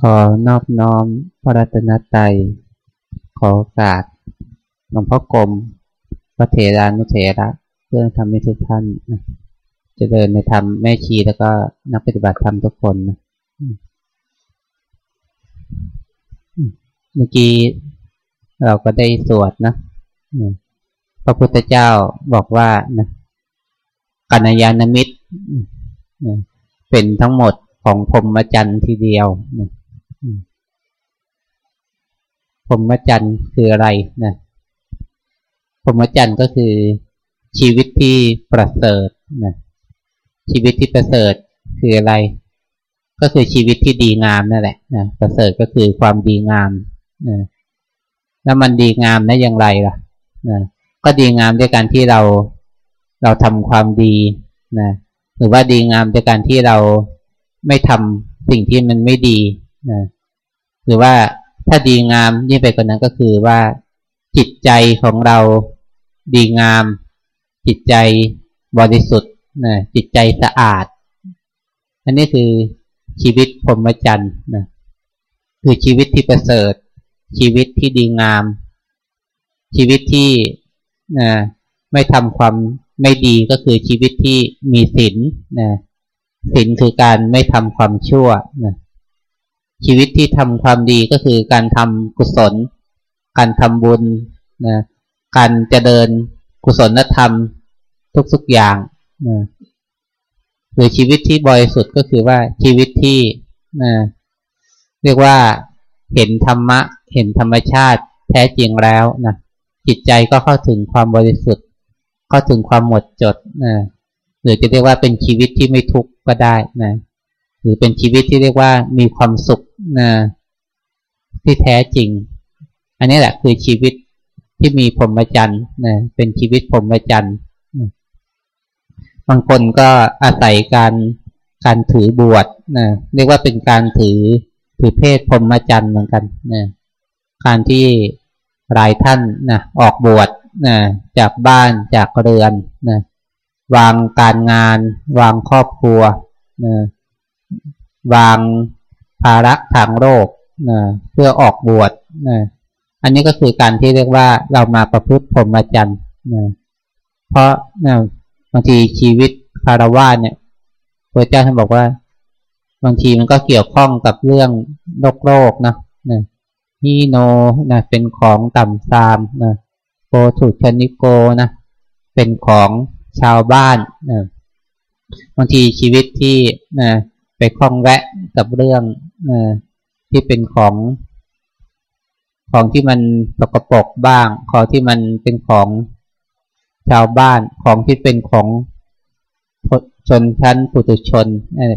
ขอนอบน้อมพระรัตนตรัยขอโอกาสหลวงพ่อกรมพระเถรานุเถระเพื่อทำให้ทุกท่านนะจะเดินในธรรมแม่ชีแล้วก็นักปฏิบัติธรรมทุกคนนะเมื่อกี้เราก็ได้สวดนะพระพุทธเจ้าบอกว่านะกัญญาณมิตรเป็นทั้งหมด ของพรหมจรรย์ทีเดียวนะพรหมจรรย์คืออะไรนะพรหมจรรย์ก็คือชีวิตที่ประเสริฐนะชีวิตที่ประเสริฐคืออะไร ก็คือชีวิตที่ดีงามนั่นแหละนะประเสริฐก็คือความดีงามนะแล้วมันดีงามนะอย่างไรล่ะนะก็ดีงามด้วยการที่เราเราทำความดีนะหรือว่าดีงามด้วยการที่เรา ไม่ทำสิ่งที่มันไม่ดีนะหรือว่าถ้าดีงามยิ่งไปกว่านั้นก็คือว่าจิตใจของเราดีงาม จิตใจบริสุทธิ์นะจิตใจสะอาด อันนี้คือชีวิตพรหมจรรย์นะคือชีวิตที่ประเสริฐ ชีวิตที่ดีงาม ชีวิตที่นะไม่ทำความไม่ดีก็คือชีวิตที่มีศีลนะ ศีลคือการไม่ทำความชั่วนะชีวิตที่ทำความดีก็คือการทำกุศล การทำบุญนะการจะเดินกุศลธรรมทุกๆอย่างนะหรือชีวิตที่บริสุทธิ์ก็คือว่าชีวิตที่นะเรียกว่าเห็นธรรมะ เห็นธรรมชาติแท้จริงแล้วนะจิตใจก็เข้าถึงความบริสุทธิ์ เข้าถึงความหมดจดนะ หรือจะเรียกว่าเป็นชีวิตที่ไม่ทุกข์ก็ได้นะหรือเป็นชีวิตที่เรียกว่ามีความสุขนะที่แท้จริง อันนี้แหละคือชีวิตที่มีพรหมจรรย์นะเป็นชีวิตพรหมจรรย์บางคนก็อาศัยการการถือบวชนะเรียกว่าเป็นการถือถือเพศพรหมจรรย์เหมือนกันนะการที่หลายท่านนะออกบวชนะจากบ้านจากเรือนนะ วางการงาน วางครอบครัวนะวางภาระทางโลกนะเพื่อออกบวชนะอันนี้ก็คือการที่เรียกว่าเรามาประพฤติพรหมจรรย์นะเพราะนะบางทีชีวิตคารวะเนี่ยพระเจ้าท่านบอกว่า บางทีมันก็เกี่ยวข้องกับเรื่องโลกโลกนะนะฮีโนนะเป็นของต่ำซามนะโปถุชนิโกนะเป็นของ ชาวบ้านนะบางทีชีวิตที่นะไปคล้องแวะกับเรื่องนะที่เป็นของ ของที่มันสกปรกบ้าง ของที่มันเป็นของชาวบ้านของที่เป็นของชนชั้นปุถุชน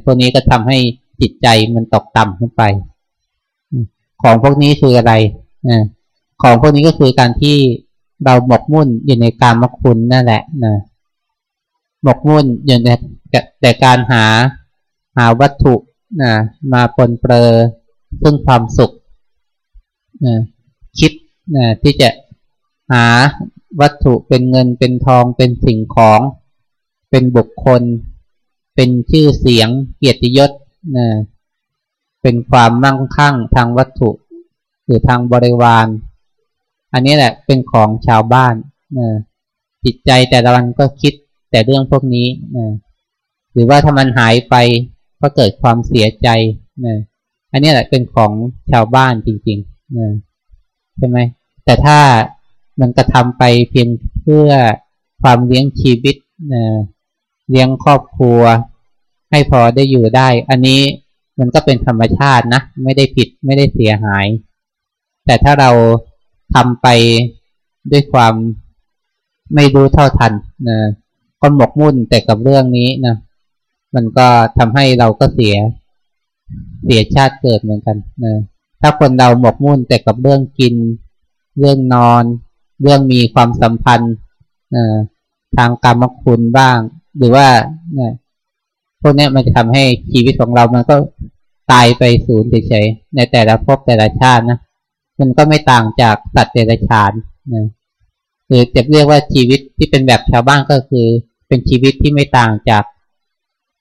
พวกนี้ก็ทำให้จิตใจมันตกต่ำขึ้นไป ของพวกนี้คืออะไรของพวกนี้ก็คือการที่เราหมกมุ่นอยู่ในการมคุณนั่นแหละนะ หมกมุ่นอยู่ในแต่การหาหาวัตถุนะมาปนเปื้อซึ่งความสุขนะคิดนะที่จะหาวัตถุเป็นเงินเป็นทองเป็นสิ่งของ เป็นบุคคล เป็นชื่อเสียงเกียรติยศนะเป็นความมั่งคั่งทางวัตถุ หรือทางบริวาร อันนี้แหละเป็นของชาวบ้านนะจิตใจแต่ละวันก็คิด แต่เรื่องพวกนี้นะหรือว่าถ้ามันหายไปก็เกิดความเสียใจนะอันนี้แหละเป็นของชาวบ้านจริงๆนะใช่ไหมแต่ถ้ามันกระทาไปเพียงเพื่อความเลี้ยงชีวิตนะเลี้ยงครอบครัว ให้พอได้อยู่ได้ อันนี้มันก็เป็นธรรมชาตินะ ไม่ได้ผิดไม่ได้เสียหาย แต่ถ้าเราทำไปด้วยความไม่รู้เท่าทันนะ ก็หมกมุ่นแต่กับเรื่องนี้นะมันก็ทำให้เราก็เสียเสียชาติเกิดเหมือนกันนะถ้าคนเราหมกมุ่นแต่กับเรื่องกิน เรื่องนอน เรื่องมีความสัมพันธ์ทางกรรมคุณบ้าง หรือว่าเนี่ยพวกนี้มันจะทำให้ชีวิตของเรามันก็ตายไปศูนย์เฉยๆในแต่ละภพแต่ละชาตินะมันก็ไม่ต่างจากสัตว์เดรัจฉานนะหรือจะเรียกว่าชีวิตที่เป็นแบบชาวบ้านก็คือ เป็นชีวิตที่ไม่ต่างจาก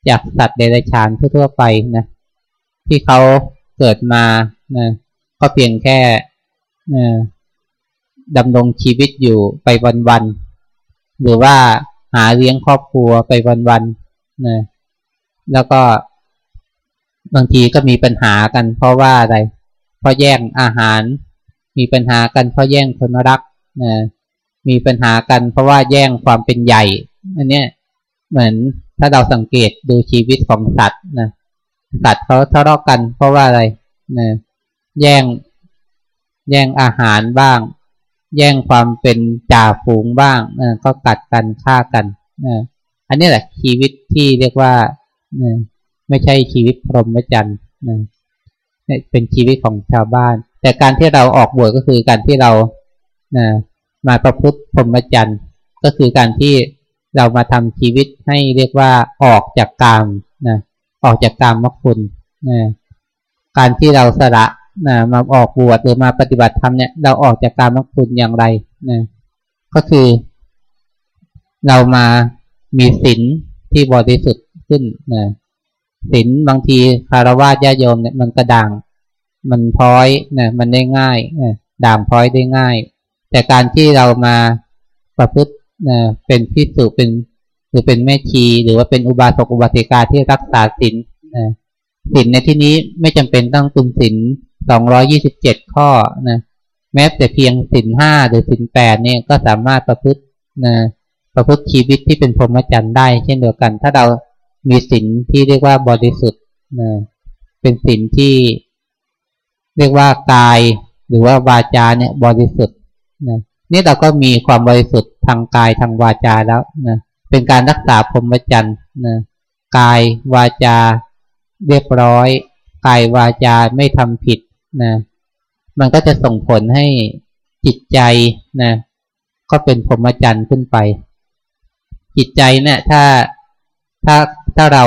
จากสัตว์เดรัจฉานทั่วไปนะ ที่เขาเกิดมานะก็เพียงแค่นะดำรงชีวิตอยู่ไปวันๆหรือว่าหาเลี้ยงครอบครัวไปวันๆนะแล้วก็บางทีก็มีปัญหากันเพราะว่าอะไร เพราะแย่งอาหาร มีปัญหากันเพราะแย่งคนรักนะมีปัญหากันเพราะว่าแย่งความเป็นใหญ่ อันเนี้ยเหมือนถ้าเราสังเกตดูชีวิตของสัตว์นะสัตว์เขาทะเลาะกันเพราะว่าอะไรนะแย่งแย่งอาหารบ้าง แย่งความเป็นจ่าฝูงบ้างนะก็กัดกันฆ่ากันนะอันนี้แหละชีวิตที่เรียกว่านะไม่ใช่ชีวิตพรหมจรรย์นะเป็นชีวิตของชาวบ้าน แต่การที่เราออกบวชก็คือการที่เรานะมาประพฤติพรหมจรรย์ก็คือการที่ เรามาทำชีวิตให้เรียกว่าออกจากกามนะออกจากกามมคุณนะการที่เราสละนะมาออกบวชหรือมาปฏิบัติธรรมเนี่ยเราออกจากกามมคุณอย่างไรนะก็คือ เรามามีศีลที่บริสุทธิ์ขึ้นนะศีลบางทีคารวะญาโยมเนี่ยมันกระด่าง มันพ้อยนะมันได้ง่ายนะด่างพ้อยได้ง่าย แต่การที่เรามาประพฤติ นะเป็นพิสุเป็นหรือเป็นแม่ชี หรือว่าเป็นอุบาสกอุบาสิกาที่รักษาศีลนะศีลในที่นี้ไม่จำเป็นต้องตุนศีลสองร้อยี่สิบเจ็ดข้อนะแม้แต่เพียงศีลห้าหรือศีลแปดเนี่ยก็สามารถประพฤตินะประพฤติชีวิตที่เป็นพรหมจรรย์ได้ เช่นเดียวกัน ถ้าเรามีศีลที่เรียกว่าบริสุทธิ์นะเป็นศีลที่ เรียกว่ากาย หรือว่าวาจาเนี่ยบริสุทธิ์นะ นี่เราก็มีความบริสุทธิ์ทางกายทางวาจาแล้วนะเป็นการรักษาพรหมจรรย์นะกายวาจาเรียบร้อย กายวาจาไม่ทำผิดนะมันก็จะส่งผลให้จิตใจนะก็เป็นพรหมจรรย์ขึ้นไป จิตใจเนี่ยถ้าถ้าถ้าเรา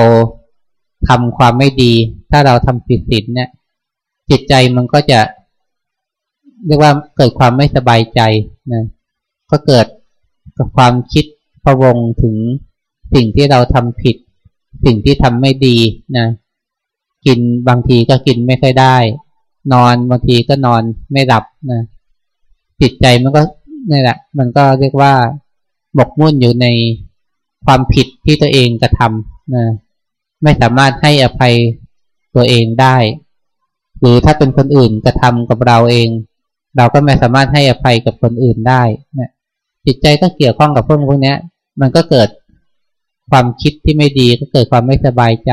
ทำความไม่ดี ถ้าเราทำผิดศีลเนี่ย จิตใจมันก็จะ เรียกว่าเกิดความไม่สบายใจนะก็เกิดกับความคิดพะวงถึงสิ่งที่เราทำผิด สิ่งที่ทำไม่ดีนะกินบางทีก็กินไม่ค่อยได้ นอนบางทีก็นอนไม่หลับนะจิตใจมันก็นี่แหละ มันก็เรียกว่าหมกมุ่นอยู่ในความผิดที่ตัวเองกระทำนะไม่สามารถให้อภัยตัวเองได้ หรือถ้าเป็นคนอื่นกระทำกับเราเอง เราก็ไม่สามารถให้อภัยกับคนอื่นได้นะจิตใจก็เกี่ยวข้องกับพวกพวกนี้มันก็เกิดความคิดที่ไม่ดีก็เกิดความไม่สบายใจ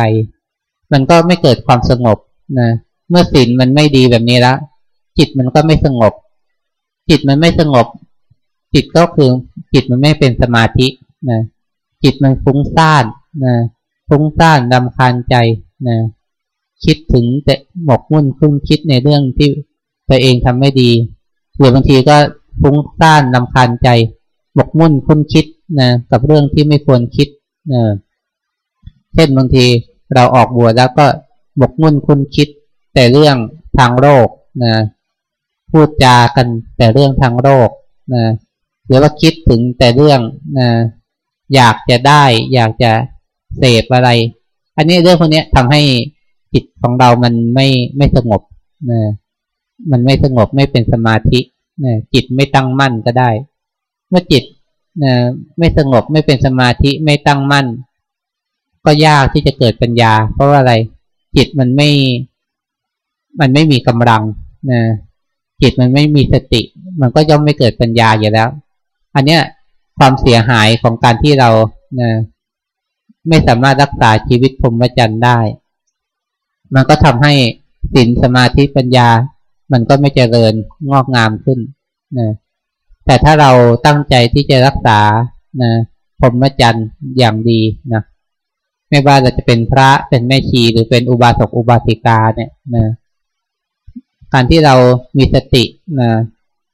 มันก็ไม่เกิดความสงบนะเมื่อศีลมันไม่ดีแบบนี้แล้วจิตมันก็ไม่สงบ จิตมันไม่สงบ จิตก็คือจิตมันไม่เป็นสมาธินะจิตมันฟุ้งซ่านนะฟุ้งซ่านดำคาญใจนะคิดถึงแต่หมกมุ่นคุ้มคิดในเรื่องที่ ตัวเองทำไม่ดี หรือบางทีก็ฟุ้งซ่านลำคาญใจหมกมุ่นคุ้นคิดนะกับเรื่องที่ไม่ควรคิดนะเช่นบางทีเราออกบวชแล้วก็หมกมุ่นคุ้นคิด แต่เรื่องทางโลกนะพูดจากันแต่เรื่องทางโลกนะหรือว่าคิดถึงแต่เรื่องนะอยากจะได้ อยากจะเสพอะไร อันนี้เรื่องพวกนี้ทำให้จิตของเรามันไม่ไม่สงบนะ มันไม่สงบไม่เป็นสมาธินะจิตไม่ตั้งมั่นก็ได้ เมื่อจิตนะไม่สงบไม่เป็นสมาธิไม่ตั้งมั่น ก็ยากที่จะเกิดปัญญา เพราะว่าอะไร จิตมันไม่ มันไม่มีกำลังนะจิตมันไม่มีสติ มันก็ย่อมไม่เกิดปัญญาอยู่แล้ว อันเนี้ยความเสียหายของการที่เรานะไม่สามารถรักษาชีวิตพรหมจรรย์ได้ มันก็ทำให้ศีลสมาธิปัญญา มันก็ไม่เจริญงอกงามขึ้นนะแต่ถ้าเราตั้งใจที่จะรักษานะพรหมจรรย์อย่างดีนะไม่ว่าเราจะเป็นพระเป็นแม่ชีหรือเป็นอุบาสกอุบาสิกาเนี่ยนะการที่เรามีสตินะ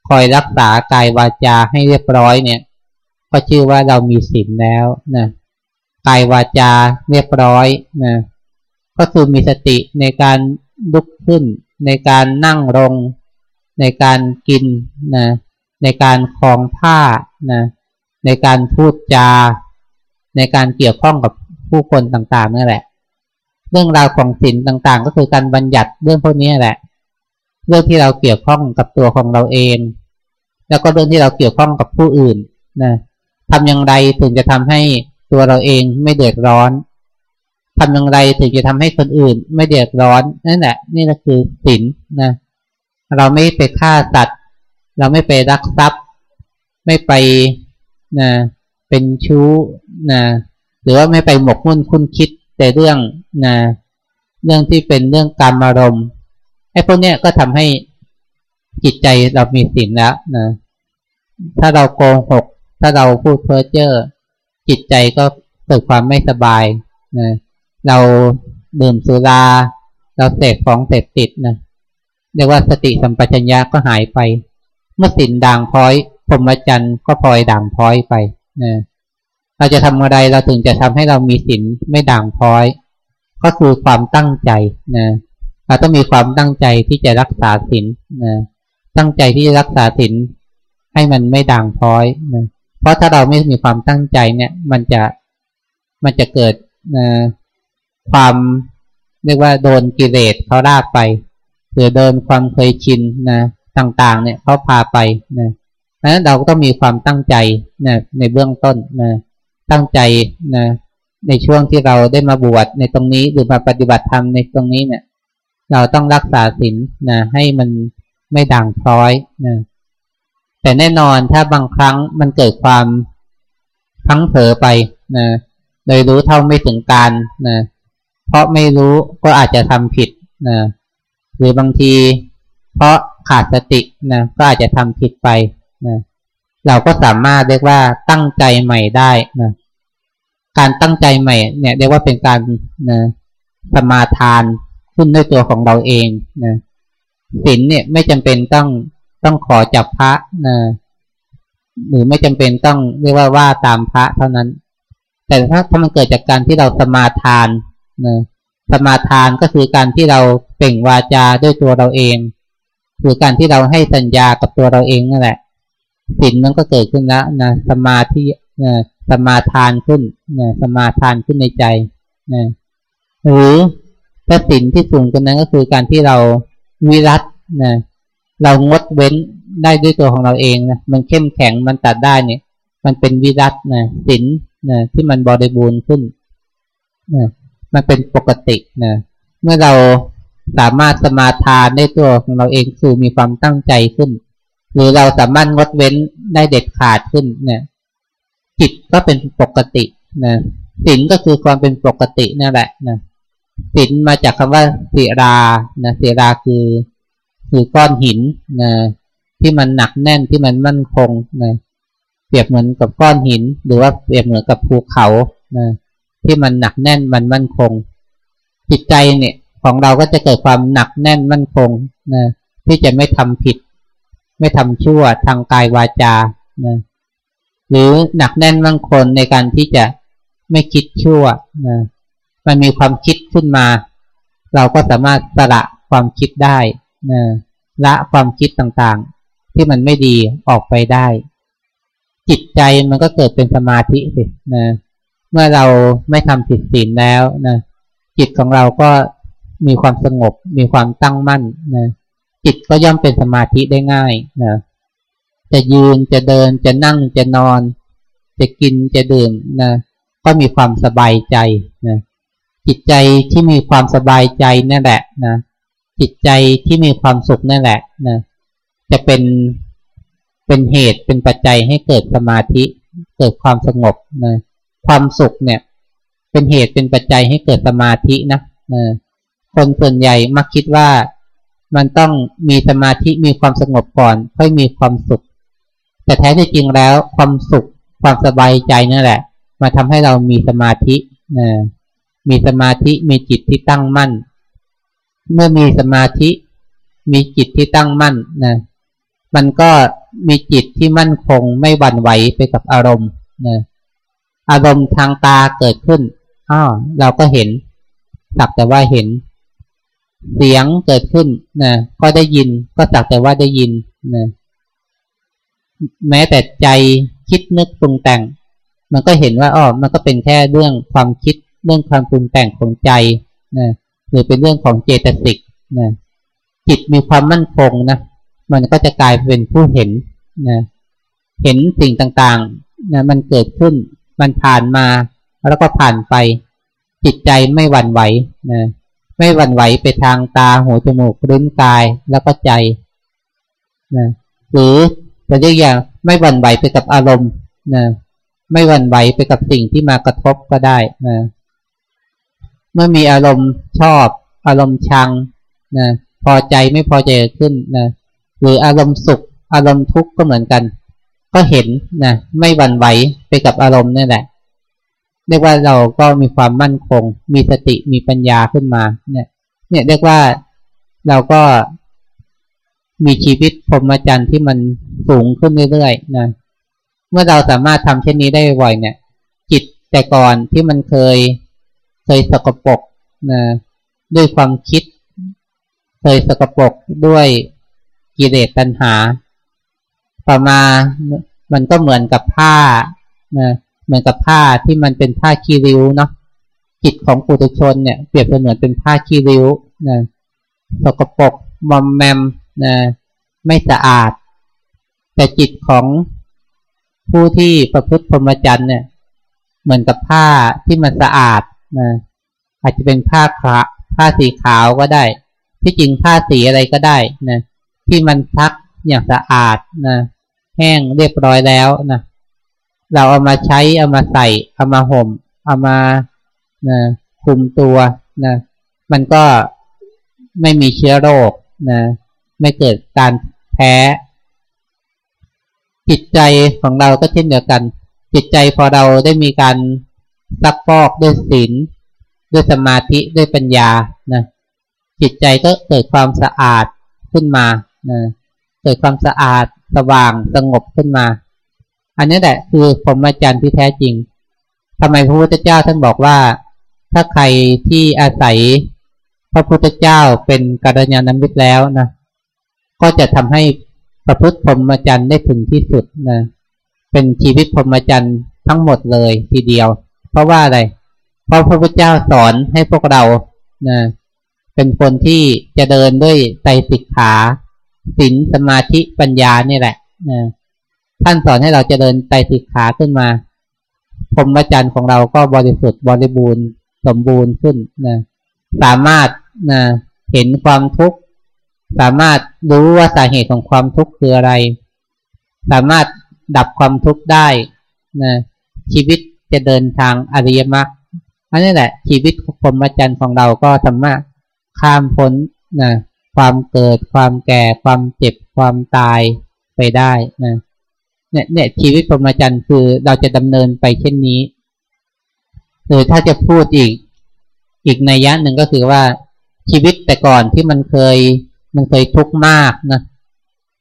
คอยรักษากายวาจาให้เรียบร้อยเนี่ย ก็ชื่อว่าเรามีศีลแล้วนะกายวาจาเรียบร้อยนะก็คือมีสติในการลุกขึ้น ในการนั่งลง ในการกินนะในการคลองผ้านะในการพูดจา ในการเกี่ยวข้องกับผู้คนต่างๆนั่นแหละ เรื่องราวของศีลต่างๆ ก็คือการบัญญัติเรื่องพวกนี้แหละ เรื่องที่เราเกี่ยวข้องกับตัวของเราเอง แล้วก็เรื่องที่เราเกี่ยวข้องกับผู้อื่นนะทำอย่างไรถึงจะทำให้ตัวเราเองไม่เดือดร้อน ทำอย่างไรถึงจะทำให้คนอื่น ไม่เดือดร้อนนั่นแหละ นี่ก็คือศีลนะ เราไม่ไปฆ่าสัตว์ เราไม่ไปรักทรัพย์ ไม่ไปนะเป็นชู้นะหรือว่าไม่ไปหมกมุ่นคุ้นคิดแต่เรื่องนะเรื่องที่เป็นเรื่องการอารมณ์ไอ้พวกเนี้ยก็ทำให้จิตใจเรามีศีลแล้วนะถ้าเราโกงหก ถ้าเราพูดเพ้อเจ้อจิตใจก็เกิดความไม่สบายนะ เราดื่มสุรา เราเสพของเสพติดนะเรียกว่าสติสัมปชัญญะก็หายไป เมื่อสินด่างพ้อยพรหมจรรย์ก็พลอยด่างพ้อยไปนะเราจะทำอะไรเราถึงจะทำให้เรามีสินไม่ด่างพ้อย ก็คือความตั้งใจนะเราต้องมีความตั้งใจที่จะรักษาสินนะตั้งใจที่จะรักษาสินให้มันไม่ด่างพ้อยนะเพราะถ้าเราไม่มีความตั้งใจเนี่ย มันจะมันจะเกิดนะ ความเรียกว่าโดนกิเลสเขาลากไปหรือโดนความเคยชินนะต่างๆ เนี่ยเขาพาไปนะเพราะฉะนั้นเราก็ต้องมีความตั้งใจนะในเบื้องต้นนะตั้งใจนะในช่วงที่เราได้มาบวชในตรงนี้หรือมาปฏิบัติธรรมในตรงนี้เนี่ย เราต้องรักษาศีลนะให้มันไม่ด่างพร้อยนะแต่แน่นอนถ้าบางครั้งมันเกิดความพังเผลอไปนะโดยรู้เท่าไม่ถึงการนะ เพราะไม่รู้ก็อาจจะทำผิดนะหรือบางที เพราะขาดสตินะก็อาจจะทำผิดไปนะเราก็สามารถเรียกว่าตั้งใจใหม่ได้นะการตั้งใจใหม่เนี่ยเรียกว่าเป็นการนะสมาทานขึ้นด้วยตัวของเราเองนะศีลเนี่ยไม่จำเป็นต้องต้องขอจับพระนะหรือไม่จำเป็นต้องเรียกว่าว่าตามพระเท่านั้น แต่ถ้าถ้ามันเกิดจากการที่เราสมาทาน นะสมาทานก็คือการที่เราเปล่งวาจาด้วยตัวเราเอง คือการที่เราให้สัญญากับตัวเราเองนั่นแหละศีลมันก็เกิดขึ้นแล้วนะสมาธินะสมาทานขึ้นนะสมาทานขึ้นในใจนะหรือถ้าศีลที่สูงกว่านั้นก็คือการที่เราวิรัตนะเรางดเว้นได้ด้วยตัวของเราเองนะมันเข้มแข็งมันตัดได้เนี่ย มันเป็นวิรัตนะศีลนะที่มันบริบูรณ์ขึ้นนะ มันเป็นปกตินะเมื่อเราสามารถสมาทานได้ตัวของเราเองคือมีความตั้งใจขึ้น หรือเราสามารถงดเว้นได้เด็ดขาดขึ้นเนี่ยจิตก็เป็นปกตินะศีลก็คือความเป็นปกตินั่นแหละนะศีลมาจากคำว่าศีรานะศีราคือคือก้อนหินนะที่มันหนักแน่นที่มันมั่นคงนะเปรียบเหมือนกับก้อนหิน หรือว่าเปรียบเหมือนกับภูเขานะ ที่มันหนักแน่นมันมั่นคง จิตใจเนี่ยของเราก็จะเกิดความหนักแน่นมั่นคงนะที่จะไม่ทำผิด ไม่ทำชั่วทางกายวาจานะหรือหนักแน่นมั่นคงในการที่จะไม่คิดชั่วนะมันมีความคิดขึ้นมา เราก็สามารถสละความคิดได้นะละความคิดต่างๆ ที่มันไม่ดีออกไปได้ จิตใจมันก็เกิดเป็นสมาธิสินะ เมื่อเราไม่ทำผิดศีลแล้วนะจิตของเราก็มีความสงบ มีความตั้งมั่นนะจิตก็ย่อมเป็นสมาธิได้ง่ายนะจะยืนจะเดินจะนั่งจะนอน จะกินจะดื่มนะก็มีความสบายใจนะจิตใจที่มีความสบายใจนั่นแหละนะจิตใจที่มีความสุขนั่นแหละนะจะเป็นเป็นเหตุเป็นปัจจัยให้เกิดสมาธิ เกิดความสงบนะ ความสุขเนี่ย เป็นเหตุเป็นปัจจัยให้เกิดสมาธินะคนส่วนใหญ่มักคิดว่ามันต้องมีสมาธิมีความสงบก่อน ค่อยมีความสุข แต่แท้จริงแล้วความสุขความสบายใจนั่นแหละ มาทำให้เรามีสมาธินะมีสมาธิมีจิตที่ตั้งมั่น เมื่อมีสมาธิ มีจิตที่ตั้งมั่นนะมันก็มีจิตที่มั่นคงไม่หวั่นไหวไปกับอารมณ์นะ อารมณ์ทางตาเกิดขึ้นอ้อเราก็เห็น สักแต่ว่าเห็น เสียงเกิดขึ้นนะก็ได้ยิน ก็สักแต่ว่าได้ยินนะแม้แต่ใจคิดนึกปรุงแต่ง มันก็เห็นว่าอ๋อมันก็เป็นแค่เรื่องความคิดเรื่องความปรุงแต่งของใจนะหรือเป็นเรื่องของเจตสิกนะจิตมีความมั่นคงนะมันก็จะกลายเป็นผู้เห็นนะเห็นสิ่งต่างๆนะมันเกิดขึ้น มันผ่านมาแล้วก็ผ่านไป จิตใจไม่หวั่นไหวนะไม่หวั่นไหวไปทางตาหูจมูกลิ้นกายแล้วก็ใจนะหรือจะเรียกอย่างไม่หวั่นไหวไปกับอารมณ์นะไม่หวั่นไหวไปกับสิ่งที่มากระทบก็ได้นะเมื่อมีอารมณ์ชอบอารมณ์ชังนะพอใจไม่พอใจขึ้นนะหรืออารมณ์สุขอารมณ์ทุกข์ก็เหมือนกัน ก็เห็นนะไม่หวั่นไหวไปกับอารมณ์นี่แหละเรียกว่าเราก็มีความมั่นคง มีสติมีปัญญาขึ้นมา เนี่ย เนี่ยเรียกว่าเราก็มีชีวิตพรหมจรรย์ที่มันสูงขึ้นเรื่อยๆนะเมื่อเราสามารถทำเช่นนี้ได้บ่อยเนี่ย จิตแต่ก่อนที่มันเคยเคยสกปรกนะด้วยความคิด เคยสกปรกด้วยกิเลสตัณหา ต่อมามันก็เหมือนกับผ้านะเหมือนกับผ้าที่มันเป็นผ้าคีริ้วเนาะจิตของปุถุชนเนี่ยเปรียบเสมือนเป็นผ้าคีริ้วนะสกปรกมอมแมมนะไม่สะอาด แต่จิตของผู้ที่ประพฤติพรหมจรรย์เนี่ย เหมือนกับผ้าที่มันสะอาดนะอาจจะเป็นผ้าขะผ้าสีขาวก็ได้ ที่จริงผ้าสีอะไรก็ได้นะที่มันซักอย่างสะอาดนะ แห้งเรียบร้อยแล้วนะเราเอามาใช้เอามาใส่ เอามาห่ม เอามานะคุมตัวนะมันก็ไม่มีเชื้อโรคนะไม่เกิดการแพ้ จิตใจของเราก็เช่นเดียวกัน จิตใจพอเราได้มีการซักฟอกด้วยศีลด้วยสมาธิด้วยปัญญานะจิตใจก็เกิดความสะอาดขึ้นมานะเกิดความสะอาด สว่างสงบขึ้นมา อันนี้แหละคือพรหมจรรย์ที่แท้จริงทำไมพระพุทธเจ้าท่านบอกว่า ถ้าใครที่อาศัยพระพุทธเจ้าเป็นกัลยาณมิตรแล้วนะก็จะทำให้ประพฤติพรหมจรรย์ได้ถึงที่สุดนะเป็นชีวิตพรหมจรรย์ทั้งหมดเลยทีเดียว เพราะว่าอะไร เพราะพระพุทธเจ้าสอนให้พวกเรานะเป็นคนที่จะเดินด้วยใจสิกขา ศีลสมาธิปัญญานี่แหละนะท่านสอนให้เราจะเดินใจสิกขาขึ้นมาพรหมจรรย์ของเราก็บริสุทธิ์บริบูรณ์สมบูรณ์ขึ้นนะสามารถนะเห็นความทุกข์ สามารถรู้ว่าสาเหตุของความทุกข์คืออะไร สามารถดับความทุกข์ได้นะชีวิตจะเดินทางอริยมรรคอันนี้แหละ ชีวิตพรหมจรรย์ของเราก็สามารถข้ามพ้นนะ ความเกิด ความแก่ ความเจ็บ ความตายไปได้นะเนี่ยเนี่ยชีวิตพรหมจรรย์คือเราจะดำเนินไปเช่นนี้ หรือถ้าจะพูดอีก อีกในยยะหนึ่งก็คือว่าชีวิตแต่ก่อนที่มันเคย มันเคยทุกข์มากนะ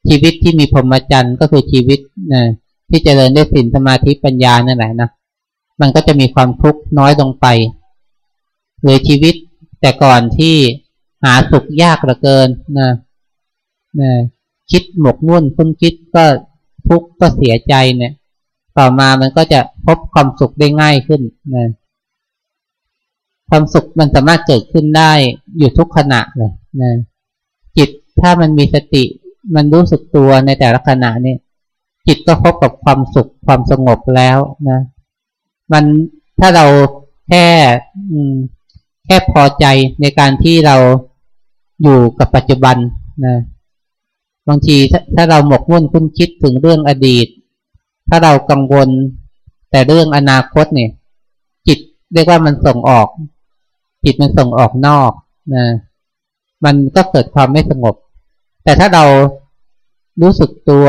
ชีวิตที่มีพรหมจรรย์ก็คือชีวิตนะที่จเจริญได้สินสมาธิปัญญานั่นแหละนะมันก็จะมีความทุกข์น้อยลงไปหรือชีวิตแต่ก่อนที่ หาสุขยากเหลือเกินนะนะคิดหมกมุ่นคุ้นคิดก็ทุกข์ก็เสียใจเนี่ย ต่อมามันก็จะพบความสุขได้ง่ายขึ้นนะความสุขมันสามารถเกิดขึ้นได้อยู่ทุกขณะเลยนะจิตถ้ามันมีสติ มันรู้สึกตัวในแต่ละขณะนี่จิตก็พบกับความสุขความสงบแล้วนะมันถ้าเราแค่แค่พอใจในการที่เรา อยู่กับปัจจุบันนะบางทีถ้าเราหมกมุ่นคุ้นคิดถึงเรื่องอดีต ถ้าเรากังวลแต่เรื่องอนาคตเนี่ย จิตเรียกว่ามันส่งออก จิตมันส่งออกนอกนะมันก็เกิดความไม่สงบ แต่ถ้าเรารู้สึกตัว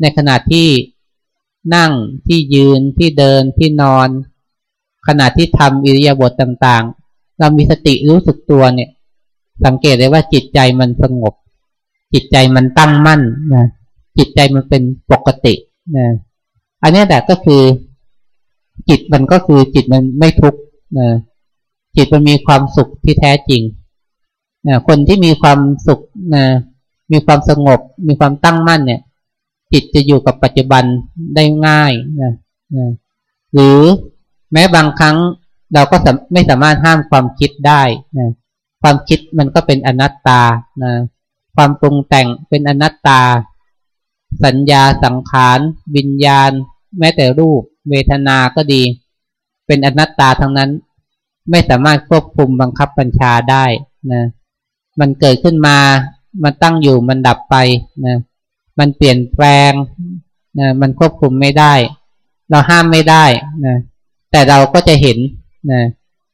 ในขณะที่นั่งที่ยืนที่เดินที่นอน ขณะที่ทำอิริยาบถต่างๆ เรามีสติรู้สึกตัวเนี่ย สังเกตได้ว่าจิตใจมันสงบ จิตใจมันตั้งมั่นนะจิตใจมันเป็นปกตินะอันนี้แหละก็คือ จิตมันก็คือจิตมันไม่ทุกข์นะจิตมันมีความสุขที่แท้จริงนะคนที่มีความสุขนะมีความสงบ มีความตั้งมั่นเนี่ย จิตจะอยู่กับปัจจุบันได้ง่ายนะนะหรือแม้บางครั้งเราก็ไม่สามารถห้ามความคิดได้นะ ความคิดมันก็เป็นอนัตตานะความปรุงแต่งเป็นอนัตตา สัญญาสังขารวิญญาณ แม้แต่รูป เวทนาก็ดี เป็นอนัตตาทั้งนั้น ไม่สามารถควบคุมบังคับบัญชาได้นะมันเกิดขึ้นมา มันตั้งอยู่มันดับไปนะมันเปลี่ยนแปลงนะมันควบคุมไม่ได้ เราห้ามไม่ได้นะแต่เราก็จะเห็นนะ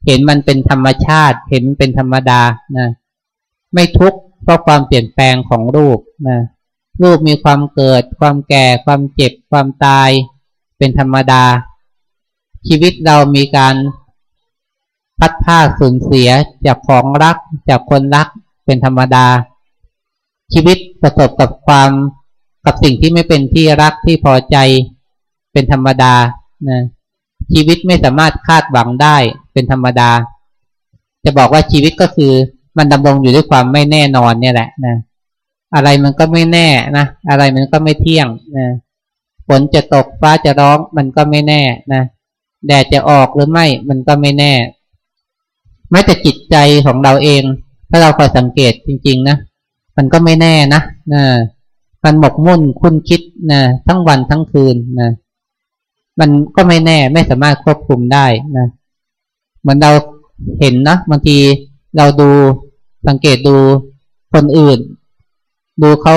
เห็นมันเป็นธรรมชาติ เห็นเป็นธรรมดานะไม่ทุกข์เพราะความเปลี่ยนแปลงของรูปนะรูปมีความเกิด ความแก่ ความเจ็บ ความตาย เป็นธรรมดา ชีวิตเรามีการพัดผ้าสูญเสียจากของรักจากคนรักเป็นธรรมดา ชีวิตประสบกับความกับสิ่งที่ไม่เป็นที่รักที่พอใจเป็นธรรมดานะ ชีวิตไม่สามารถคาดหวังได้เป็นธรรมดา จะบอกว่าชีวิตก็คือมันดำรงอยู่ด้วยความไม่แน่นอนเนี่ยแหละนะอะไรมันก็ไม่แน่นะอะไรมันก็ไม่เที่ยงนะฝนจะตกฟ้าจะร้องมันก็ไม่แน่นะแดดจะออกหรือไม่มันก็ไม่แน่แม้แต่จิตใจของเราเอง ถ้าเราคอยสังเกตจริง ๆ นะมันก็ไม่แน่นะนะมันหมกมุ่นคุ้นคิดนะทั้งวันทั้งคืนนะ มันก็ไม่แน่ไม่สามารถควบคุมได้นะเหมือนเราเห็นนะบางทีเราดูสังเกตดูคนอื่น ดูเขา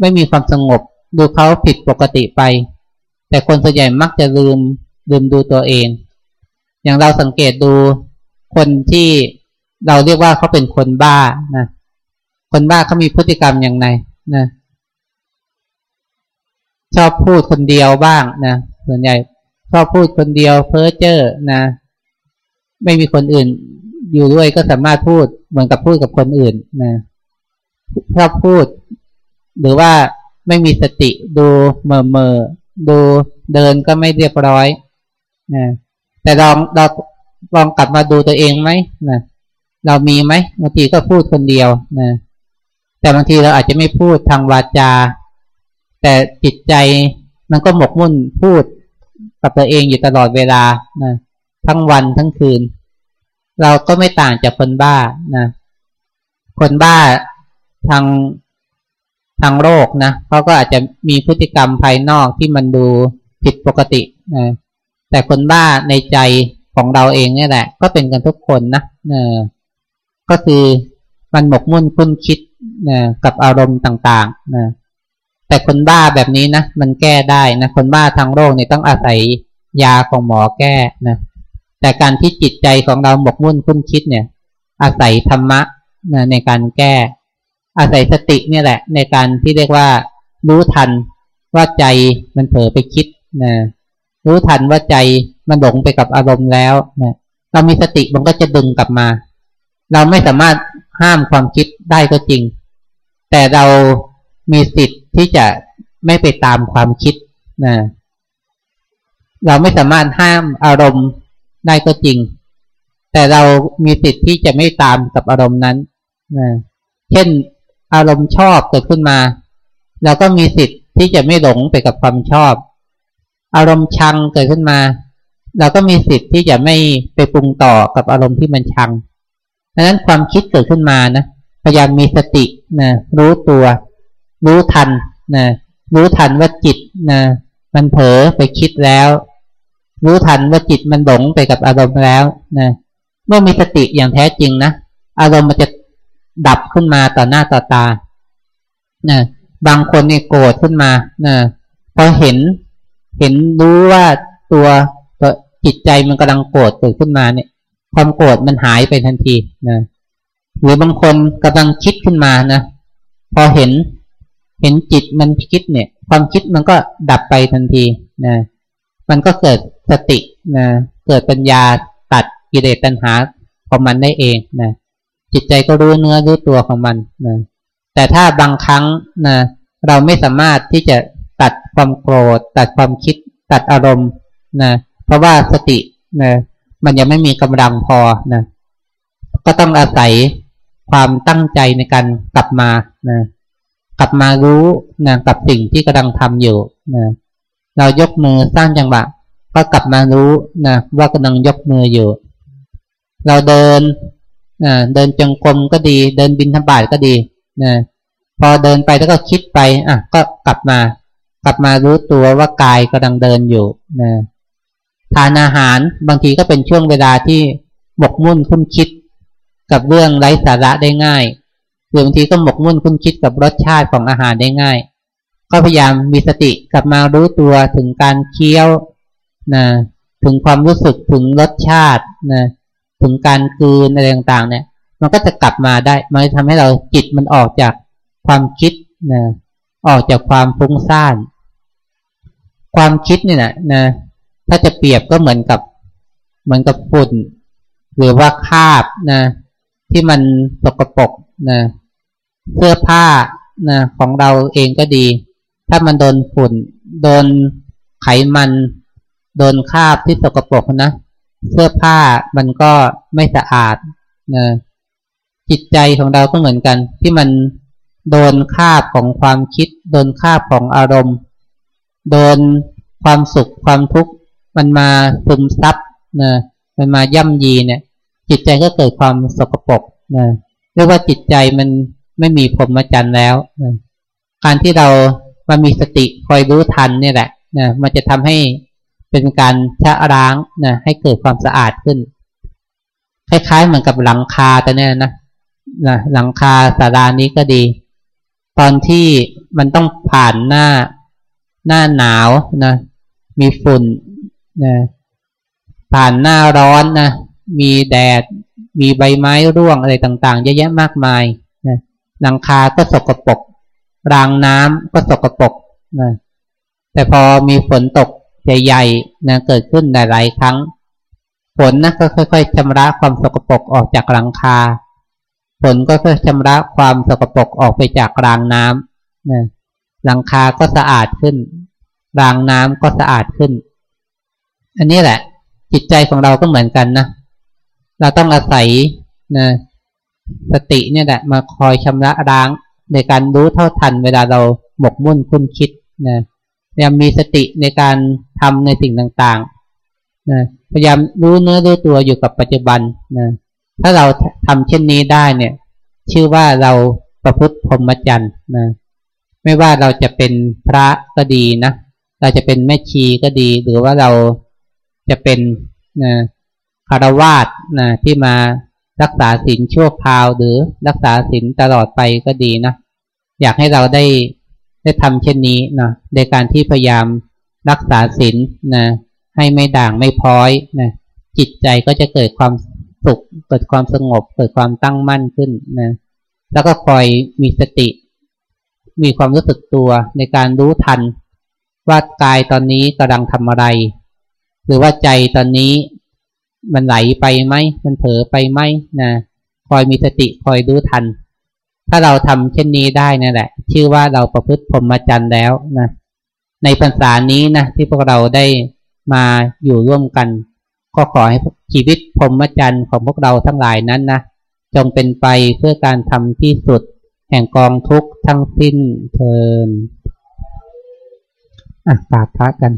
ไม่มีความสงบ ดูเขาผิดปกติไป แต่คนส่วนใหญ่มักจะลืมลืมดูตัวเอง อย่างเราสังเกตดูคนที่เราเรียกว่าเขาเป็นคนบ้านะคนบ้าเขามีพฤติกรรมอย่างไรนะ ชอบพูดคนเดียวบ้างนะส่วนใหญ่ชอบพูดคนเดียวเพ้อเจ้อนะ ไม่มีคนอื่น อยู่ด้วยก็สามารถพูดเหมือนกับพูดกับคนอื่นนะชอบพูด หรือว่าไม่มีสติดูเมอเมอดูเดินก็ไม่เรียบร้อยนะแต่ลองเราลองกลับมาดูตัวเองไหมนะเรามีไหมบางทีก็พูดคนเดียวนะแต่บางทีเราอาจจะไม่พูดทางวาจา แต่จิตใจมันก็หมกมุ่นพูดกับตัวเองอยู่ตลอดเวลานะทั้งวันทั้งคืน เราก็ไม่ต่างจากคนบ้านะคนบ้าทางทางโรคนะเขาก็อาจจะมีพฤติกรรมภายนอกที่มันดูผิดปกตินะแต่คนบ้าในใจของเราเองเนี่ยแหละ ก็เป็นกันทุกคนนะนะก็คือมันหมกมุ่นคุ้นคิดนะกับอารมณ์ต่างๆนะ แต่คนบ้าแบบนี้นะมันแก้ได้นะคนบ้าทางโรคเนี่ยต้องอาศัยยาของหมอแก้นะแต่การที่จิตใจของเราหมกมุ่นคุ้นคิดเนี่ย อาศัยธรรมะนะในการแก้ อาศัยสติเนี่ยแหละ ในการที่เรียกว่า รู้ทันว่าใจมันเผลอไปคิดนะรู้ทันว่าใจมันหลงไปกับอารมณ์แล้วนะเรามีสติมันก็จะดึงกลับมา เราไม่สามารถห้ามความคิดได้ก็จริง แต่เรามีสิทธิ์ ที่จะไม่ไปตามความคิดนะเราไม่สามารถห้ามอารมณ์ได้ก็จริง แต่เรามีสิทธิ์ที่จะไม่ตามกับอารมณ์นั้นนะเช่น อารมณ์ชอบเกิดขึ้นมา เราก็มีสิทธิ์ที่จะไม่หลงไปกับความชอบ อารมณ์ชังเกิดขึ้นมา เราก็มีสิทธิ์ที่จะไม่ไปปรุงต่อกับอารมณ์ที่มันชังดังนั้นความคิดเกิดขึ้นมานะพยายามมีสตินะรู้ตัว รู้ทันนะรู้ทันว่าจิตนะมันเผลอไปคิดแล้ว รู้ทันว่าจิตมันหลงไปกับอารมณ์แล้วนะเมื่อมีสติอย่างแท้จริงนะอารมณ์มันจะดับขึ้นมาต่อหน้าต่อตานะบางคนเนี่ยโกรธขึ้นมานะพอเห็น เห็นรู้ว่าตัวตัวจิตใจมันกำลังโกรธเกิดขึ้นมาเนี่ย ความโกรธมันหายไปทันทีนะหรือบางคนกำลังคิดขึ้นมานะพอเห็น เห็นจิตมันคิดเนี่ย ความคิดมันก็ดับไปทันทีนะมันก็เกิดสตินะเกิดปัญญาตัดกิเลสตัณหาของมันได้เองนะจิตใจก็รู้เนื้อรู้ตัวของมันนะแต่ถ้าบางครั้งนะเราไม่สามารถที่จะตัดความโกรธ ตัดความคิด ตัดอารมณ์นะเพราะว่าสตินะมันยังไม่มีกำลังพอนะก็ต้องอาศัยความตั้งใจในการกลับมานะ กลับมารู้นะกับสิ่งที่กำลังทำอยู่นะเรายกมือสร้างจังหวะก็กลับมารู้นะว่ากำลังยกมืออยู่ เราเดินนะเดินจงกรมก็ดี เดินบินธบาตก็ดีนะพอเดินไปแล้วก็คิดไปอะก็กลับมา กลับมารู้ตัวว่ากายกำลังเดินอยู่นะทานอาหารบางทีก็เป็นช่วงเวลาที่หมกมุ่นคุ้นคิด กับเรื่องไร้สาระได้ง่าย หรือบางทีก็หมกมุ่นคุ้นคิดกับรสชาติของอาหารได้ง่าย ก็พยายามมีสติกลับมารู้ตัวถึงการเคี้ยวนะถึงความรู้สึกถึงรสชาตินะถึงการคืนอะไรต่างๆ เนี่ย มันก็จะกลับมาได้มันจะทำให้เราจิตมันออกจากความคิดนะออกจากความฟุ้งซ่าน ความคิดเนี่ยนะนะถ้าจะเปรียบก็เหมือนกับเหมือนกับฝุ่น หรือว่าคราบนะที่มันสกปรกนะ เสื้อผ้านะของเราเองก็ดี ถ้ามันโดนฝุ่น โดนไขมัน โดนคราบที่สกปรกนะ เสื้อผ้ามันก็ไม่สะอาดนะจิตใจของเราก็เหมือนกัน ที่มันโดนคราบของความคิด โดนคราบของอารมณ์ โดนความสุขความทุกข์มันมาซึมซับนะมันมาย่ำยีเนี่ย จิตใจก็เกิดความสกปรกนะเรียกว่าจิตใจมัน ไม่มีพรหมจรรย์แล้วการที่เรามามีสติคอยรู้ทันเนี่ยแหละนะมันจะทำให้เป็นการชะล้างนะให้เกิดความสะอาดขึ้น คล้ายๆ เหมือนกับหลังคาแต่เนี่ยนะนะหลังคาสารานี้ก็ดี ตอนที่มันต้องผ่านหน้าหน้าหนาวนะมีฝุ่นนะผ่านหน้าร้อนนะมีแดด มีใบไม้ร่วงอะไรต่างๆ เยอะแยะมากมาย หลังคาก็สกปรกรางน้ำก็สกปรกนะแต่พอมีฝนตกใหญ่ๆนะเกิดขึ้นหลายๆครั้ง ฝนนะก็ค่อยๆชำระความสกปรกออกจากหลังคา ฝนก็ค่อยชำระความสกปรกออกไปจากรางน้ำนะหลังคาก็สะอาดขึ้น รางน้ำก็สะอาดขึ้น อันนี้แหละ จิตใจของเราก็เหมือนกันนะ เราต้องอาศัยนะ สติเนี่ยแหละมาคอยชำระล้างในการรู้เท่าทันเวลาเราหมกมุ่นคุ้นคิดนะพยายามมีสติในการทำในสิ่งต่างๆนะพยายามรู้เนื้อรู้ตัวอยู่กับปัจจุบันนะถ้าเราทำเช่นนี้ได้เนี่ย ชื่อว่าเราประพฤติพรหมจรรย์นะไม่ว่าเราจะเป็นพระก็ดีนะเราจะเป็นแม่ชีก็ดี หรือว่าเราจะเป็นนะคารวาสนะที่มา รักษาศีลชั่วคราวหรือรักษาศีลตลอดไปก็ดีนะ อยากให้เราได้ได้ทำเช่นนี้นะในการที่พยายามรักษาศีลนะ ให้ไม่ด่างไม่พ้อยนะจิตใจก็จะเกิดความสุข เกิดความสงบ เกิดความตั้งมั่นขึ้นนะแล้วก็คอยมีสติ มีความรู้สึกตัวในการรู้ทัน ว่ากายตอนนี้กำลังทำอะไร หรือว่าใจตอนนี้ มันไหลไปไหมมันเผลอไปไหมนะคอยมีสติคอยรู้ทัน ถ้าเราทำเช่นนี้ได้นั่นแหละ ชื่อว่าเราประพฤติพรหมจรรย์แล้วนะในพรรษานี้นะที่พวกเราได้มาอยู่ร่วมกัน ก็ขอให้ชีวิตพรหมจรรย์ของพวกเราทั้งหลายนั้นนะจงเป็นไปเพื่อการทำที่สุด แห่งกองทุกข์ทั้งสิ้นเทินอะกราบพระกัน